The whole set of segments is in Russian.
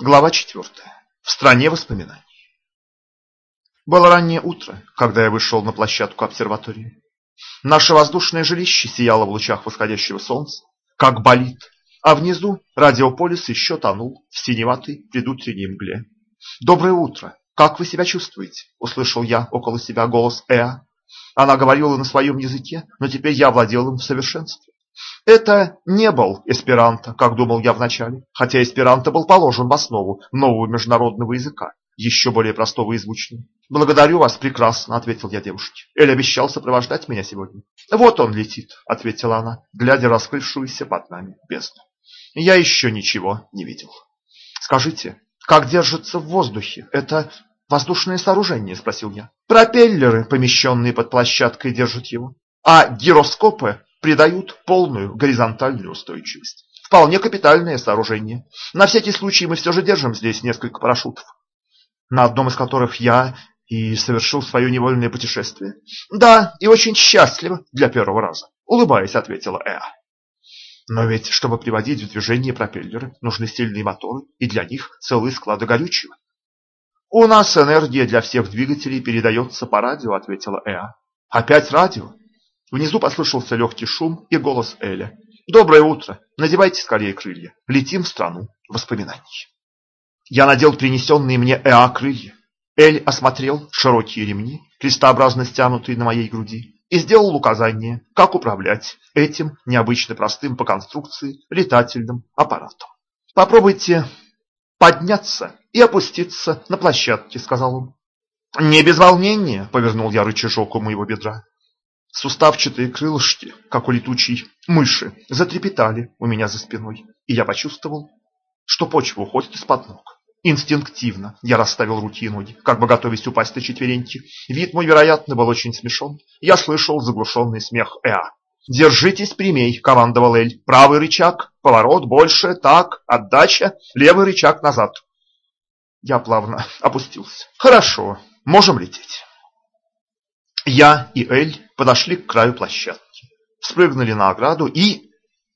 Глава четвертая. В стране воспоминаний. Было раннее утро, когда я вышел на площадку обсерватории. Наше воздушное жилище сияло в лучах восходящего солнца, как болит, а внизу радиополис еще тонул в синеватой предутренней мгле. «Доброе утро! Как вы себя чувствуете?» – услышал я около себя голос Эа. Она говорила на своем языке, но теперь я владел им в совершенстве. Это не был эсперанто, как думал я вначале, хотя эсперанто был положен в основу нового международного языка, еще более простого и звучного. «Благодарю вас прекрасно», — ответил я девушке. «Эль обещал сопровождать меня сегодня». «Вот он летит», — ответила она, глядя раскрывшуюся под нами бездну. «Я еще ничего не видел». «Скажите, как держится в воздухе? Это воздушное сооружение?» — спросил я. «Пропеллеры, помещенные под площадкой, держат его, а гироскопы придают полную горизонтальную устойчивость. Вполне капитальное сооружение. На всякий случай мы все же держим здесь несколько парашютов, на одном из которых я и совершил свое невольное путешествие. Да, и очень счастливо для первого раза, улыбаясь, ответила Эа. Но ведь, чтобы приводить в движение пропеллеры, нужны сильные моторы, и для них целые склады горючего. У нас энергия для всех двигателей передается по радио, ответила Эа. Опять радио? Внизу послышался легкий шум и голос Эля. «Доброе утро! Надевайте скорее крылья. Летим в страну воспоминаний». Я надел принесенные мне Эа крылья. Эль осмотрел широкие ремни, крестообразно стянутые на моей груди, и сделал указание, как управлять этим необычно простым по конструкции летательным аппаратом. «Попробуйте подняться и опуститься на площадке», — сказал он. «Не без волнения», — повернул я рычажок у моего бедра. Суставчатые крылышки, как у летучей мыши, затрепетали у меня за спиной, и я почувствовал, что почва уходит из-под ног. Инстинктивно я расставил руки и ноги, как бы готовясь упасть на четвереньки. Вид мой, вероятно, был очень смешон. Я слышал заглушенный смех Эа. «Держитесь прямей», — командовал Эль. «Правый рычаг, поворот, больше, так, отдача, левый рычаг назад». Я плавно опустился. «Хорошо, можем лететь». Я и Эль подошли к краю площадки, спрыгнули на ограду и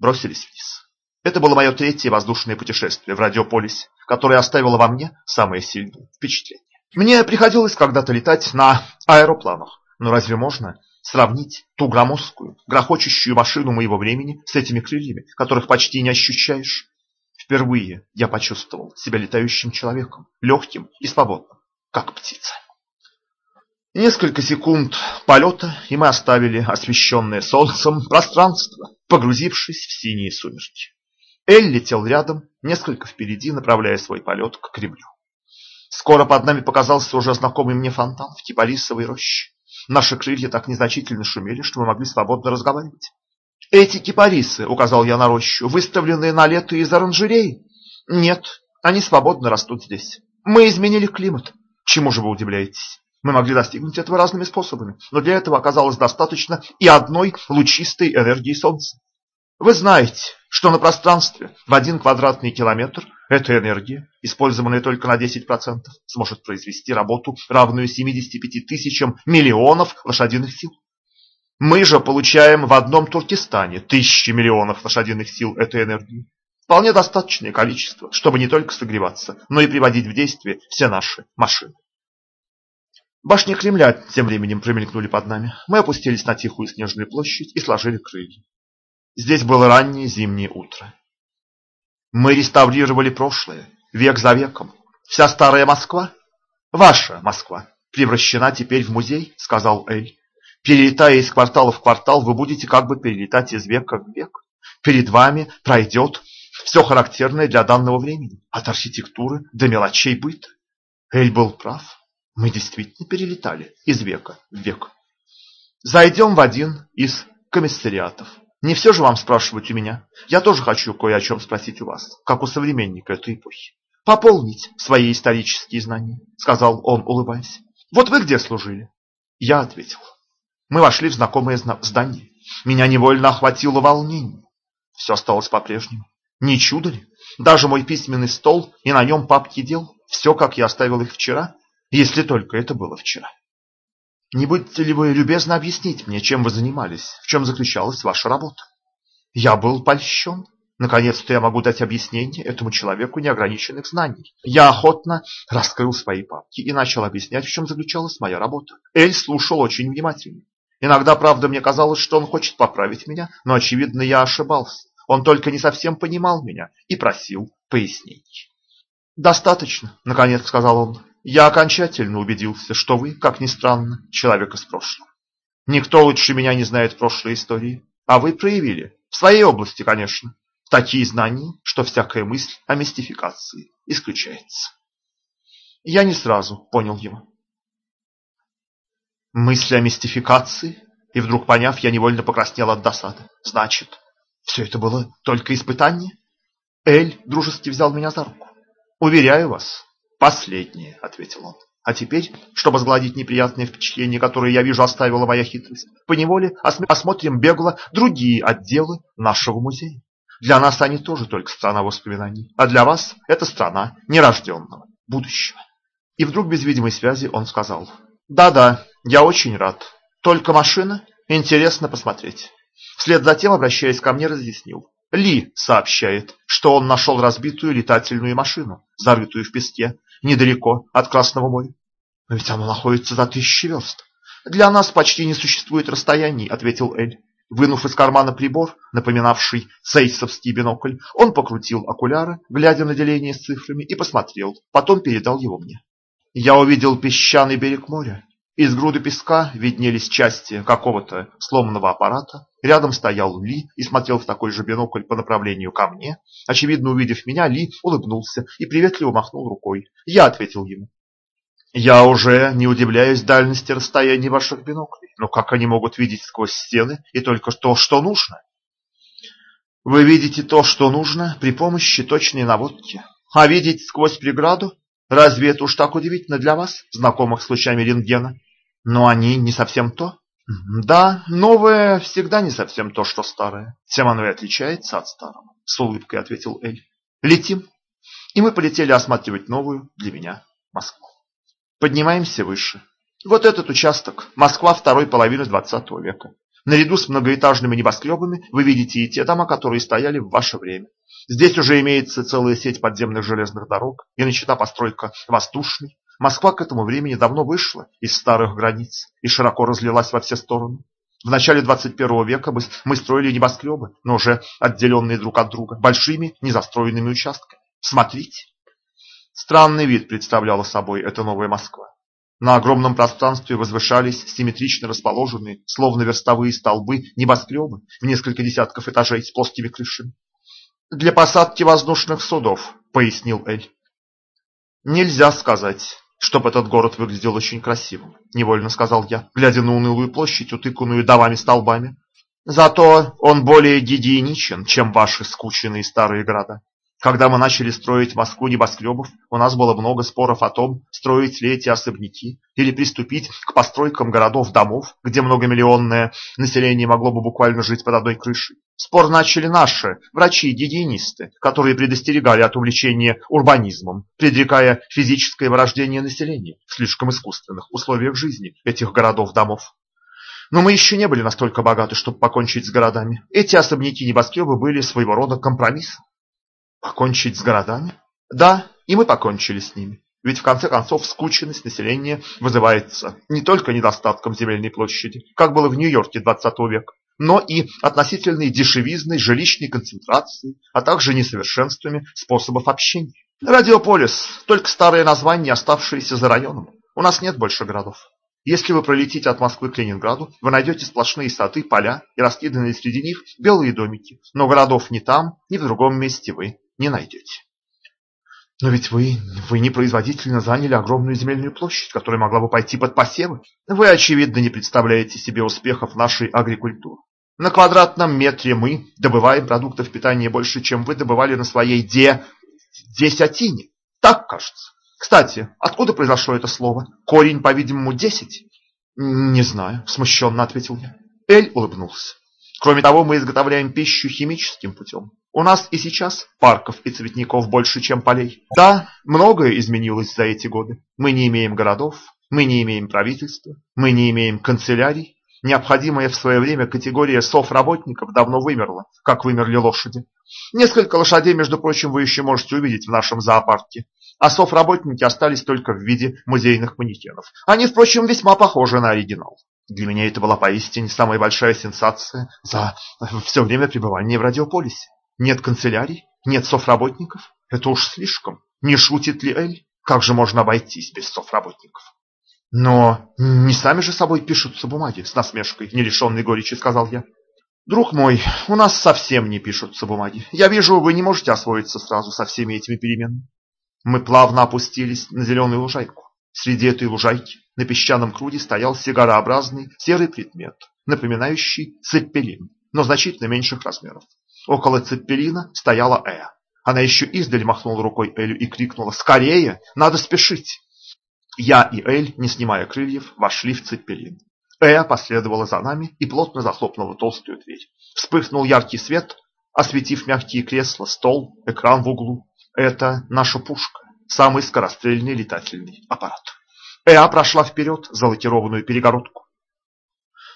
бросились вниз. Это было мое третье воздушное путешествие в радиополисе, которое оставило во мне самое сильное впечатление. Мне приходилось когда-то летать на аэропланах, но разве можно сравнить ту громоздкую, грохочущую машину моего времени с этими крыльями, которых почти не ощущаешь? Впервые я почувствовал себя летающим человеком, легким и свободным, как птица. Несколько секунд полета, и мы оставили освещенное солнцем пространство, погрузившись в синие сумерки. Эль летел рядом, несколько впереди, направляя свой полет к Кремлю. Скоро под нами показался уже знакомый мне фонтан в кипарисовой роще. Наши крылья так незначительно шумели, что мы могли свободно разговаривать. «Эти кипарисы», — указал я на рощу, — «выставленные на лето из оранжерей?» «Нет, они свободно растут здесь. Мы изменили климат. Чему же вы удивляетесь?» Мы могли достигнуть этого разными способами, но для этого оказалось достаточно и одной лучистой энергии Солнца. Вы знаете, что на пространстве в один квадратный километр эта энергия, использованная только на 10%, сможет произвести работу, равную 75 тысячам миллионов лошадиных сил. Мы же получаем в одном Туркестане тысячи миллионов лошадиных сил этой энергии. Вполне достаточное количество, чтобы не только согреваться, но и приводить в действие все наши машины. Башни Кремля тем временем промелькнули под нами. Мы опустились на тихую снежную площадь и сложили крылья. Здесь было раннее зимнее утро. Мы реставрировали прошлое, век за веком. Вся старая Москва, ваша Москва, превращена теперь в музей, сказал Эль. Перелетая из квартала в квартал, вы будете как бы перелетать из века в век. Перед вами пройдет все характерное для данного времени, от архитектуры до мелочей быта. Эль был прав. Мы действительно перелетали из века в век. Зайдем в один из комиссариатов. Не все же вам спрашивать у меня. Я тоже хочу кое о чем спросить у вас, как у современника этой эпохи. Пополнить свои исторические знания, сказал он, улыбаясь. Вот вы где служили? Я ответил. Мы вошли в знакомое здание. Меня невольно охватило волнение. Все осталось по-прежнему. Не чудо ли? Даже мой письменный стол и на нем папки дел, все, как я оставил их вчера, если только это было вчера. Не будете ли вы любезно объяснить мне, чем вы занимались, в чем заключалась ваша работа? Я был польщен. Наконец-то я могу дать объяснение этому человеку неограниченных знаний. Я охотно раскрыл свои папки и начал объяснять, в чем заключалась моя работа. Эль слушал очень внимательно. Иногда, правда, мне казалось, что он хочет поправить меня, но, очевидно, я ошибался. Он только не совсем понимал меня и просил пояснений. «Достаточно», — наконец сказал он. «Я окончательно убедился, что вы, как ни странно, человек из прошлого. Никто лучше меня не знает прошлой истории, а вы проявили, в своей области, конечно, такие знания, что всякая мысль о мистификации исключается». Я не сразу понял его. Мысль о мистификации? И вдруг поняв, я невольно покраснел от досады. Значит, все это было только испытание? Эль дружески взял меня за руку. «Уверяю вас, последнее», — ответил он. «А теперь, чтобы сгладить неприятные впечатления, которые, я вижу, оставила моя хитрость, поневоле осмотрим бегло другие отделы нашего музея. Для нас они тоже только страна воспоминаний, а для вас это страна нерожденного будущего». И вдруг без видимой связи он сказал, «Да-да, я очень рад. Только машина? Интересно посмотреть». Вслед за тем, обращаясь ко мне, разъяснил. Ли сообщает, что он нашел разбитую летательную машину, зарытую в песке, недалеко от Красного моря. Но ведь она находится за тысячи верст. Для нас почти не существует расстояний, ответил Эль. Вынув из кармана прибор, напоминавший сейсовский бинокль, он покрутил окуляры, глядя на деление с цифрами, и посмотрел, потом передал его мне. Я увидел песчаный берег моря. Из груды песка виднелись части какого-то сломанного аппарата, Рядом стоял Ли и смотрел в такой же бинокль по направлению ко мне. Очевидно, увидев меня, Ли улыбнулся и приветливо махнул рукой. Я ответил ему. Я уже не удивляюсь дальности расстояния ваших биноклей. Но как они могут видеть сквозь стены и только то, что нужно? Вы видите то, что нужно, при помощи точной наводки. А видеть сквозь преграду? Разве это уж так удивительно для вас, знакомых с лучами рентгена? Но они не совсем то. Да, новое всегда не совсем то, что старое. Тем оно и отличается от старого, с улыбкой ответил Эль. Летим. И мы полетели осматривать новую для меня Москву. Поднимаемся выше. Вот этот участок, Москва второй половины 20 века. Наряду с многоэтажными небоскребами вы видите и те дома, которые стояли в ваше время. Здесь уже имеется целая сеть подземных железных дорог и начата постройка воздушной, Москва к этому времени давно вышла из старых границ и широко разлилась во все стороны. В начале 21 века мы строили небоскребы, но уже отделенные друг от друга, большими незастроенными участками. Смотрите. Странный вид представляла собой эта новая Москва. На огромном пространстве возвышались симметрично расположенные, словно верстовые столбы, небоскребы в несколько десятков этажей с плоскими крышами. «Для посадки воздушных судов», — пояснил Эль. «Нельзя сказать, чтоб этот город выглядел очень красивым, невольно сказал я, глядя на унылую площадь, утыканную домами-столбами. Зато он более гигиеничен, чем ваши скученные старые города. Когда мы начали строить Москву небоскребов, у нас было много споров о том, строить ли эти особняки или приступить к постройкам городов-домов, где многомиллионное население могло бы буквально жить под одной крышей. Спор начали наши, врачи-гигиенисты, которые предостерегали от увлечения урбанизмом, предрекая физическое вырождение населения в слишком искусственных условиях жизни этих городов-домов. Но мы еще не были настолько богаты, чтобы покончить с городами. Эти особняки-небоскребы были своего рода компромиссом. Покончить с городами? Да, и мы покончили с ними. Ведь в конце концов скученность населения вызывается не только недостатком земельной площади, как было в Нью-Йорке 20 века, но и относительной дешевизной жилищной концентрации, а также несовершенствами способов общения. Радиополис – только старое название, оставшееся за районом. У нас нет больше городов. Если вы пролетите от Москвы к Ленинграду, вы найдете сплошные сады, поля и раскиданные среди них белые домики. Но городов ни там, ни в другом месте вы не найдете. Но ведь вы, вы непроизводительно заняли огромную земельную площадь, которая могла бы пойти под посевы. Вы, очевидно, не представляете себе успехов нашей агрикультуры. На квадратном метре мы добываем продуктов питания больше, чем вы добывали на своей де... десятине. Так кажется. Кстати, откуда произошло это слово? Корень, по-видимому, десять? Не знаю, смущенно ответил я. Эль улыбнулся. Кроме того, мы изготовляем пищу химическим путем. У нас и сейчас парков и цветников больше, чем полей. Да, многое изменилось за эти годы. Мы не имеем городов, мы не имеем правительства, мы не имеем канцелярий, Необходимая в свое время категория совработников давно вымерла, как вымерли лошади. Несколько лошадей, между прочим, вы еще можете увидеть в нашем зоопарке. А совработники остались только в виде музейных манекенов. Они, впрочем, весьма похожи на оригинал. Для меня это была поистине самая большая сенсация за все время пребывания в радиополисе. Нет канцелярий, нет совработников. Это уж слишком. Не шутит ли Эль? Как же можно обойтись без совработников? Но не сами же собой пишутся бумаги, с насмешкой, не лишенной горечи, сказал я. Друг мой, у нас совсем не пишутся бумаги. Я вижу, вы не можете освоиться сразу со всеми этими переменами. Мы плавно опустились на зеленую лужайку. Среди этой лужайки на песчаном круге стоял сигарообразный серый предмет, напоминающий цеппелин, но значительно меньших размеров. Около цеппелина стояла Э. Она еще издаль махнула рукой Элю и крикнула «Скорее! Надо спешить!» Я и Эль, не снимая крыльев, вошли в цеппелин. Эя последовала за нами и плотно захлопнула толстую дверь. Вспыхнул яркий свет, осветив мягкие кресла, стол, экран в углу. Это наша пушка, самый скорострельный летательный аппарат. Эа прошла вперед за лакированную перегородку.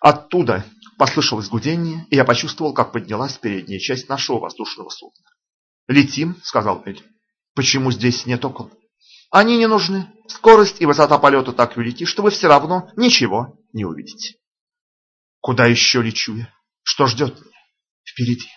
Оттуда послышалось гудение, и я почувствовал, как поднялась передняя часть нашего воздушного судна. «Летим», — сказал Эль. «Почему здесь нет окон?» «Они не нужны. Скорость и высота полета так велики, что вы все равно ничего не увидите». «Куда еще лечу я? Что ждет меня впереди?»